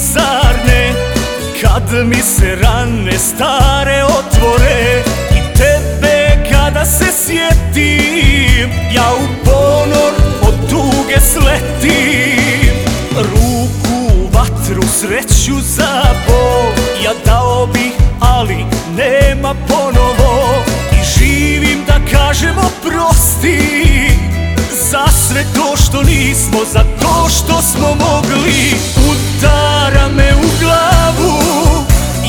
zar Kad mi se rane stare otvore I tebe kada se sjetim Ja u ponor od tuge sletim. Ruku, vatru, sreću za Bog Ja dao bih, ali nema ponovo. I živim da kažem oprosti Za sve to što nismo, za to što smo mogli. Udara me u glavu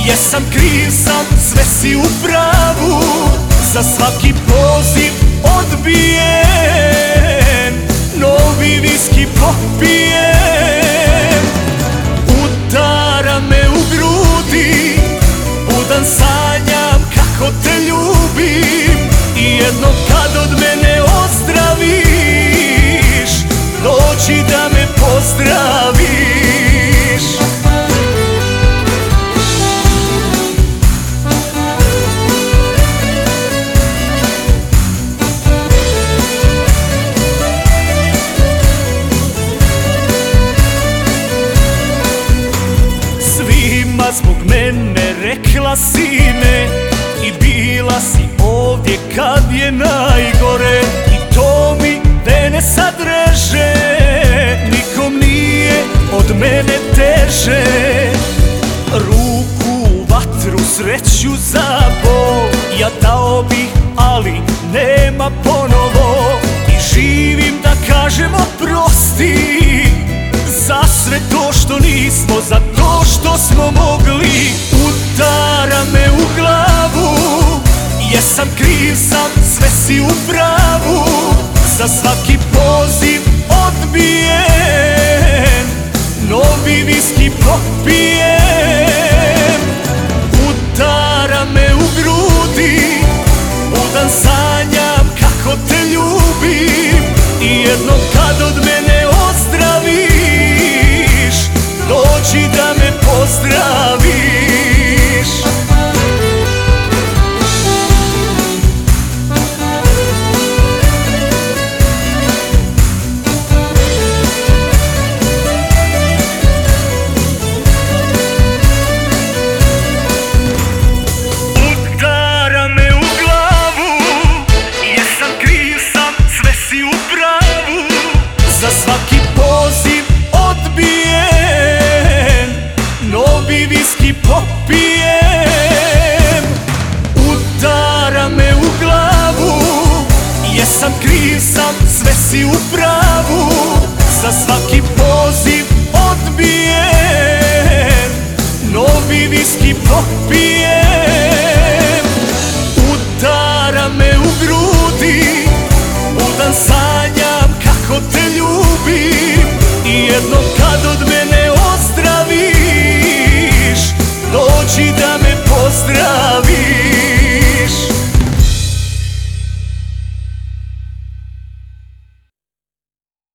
Jesam kriv sam, sve si u pravu. Za svaki poziv odbijen Novi viski popijem. Udara me u grudi Budan sanjam kako te ljubim. I jedno Zbog mene rekla si me I bila si ovdje kad je najgore. I to mi vene sad reže Nikom nije od mene teže. Ruku, vatru, sreću za Bog Ja dao bih, ali nema ponovo. I živim da kažem oprosti sve to što nismo, za to što smo mogli. Udara me u glavu Jesam kriv sam, sve si u pravu. Za svaki poziv svaki poziv odbijen Novi viski popijem. Udara me u glavu Jesam kriv sam, sve si u pravu. Za svaki poziv odbijen Novi viski popijem. Udara me u grudi I jednom kad od mene ozdraviš Doći da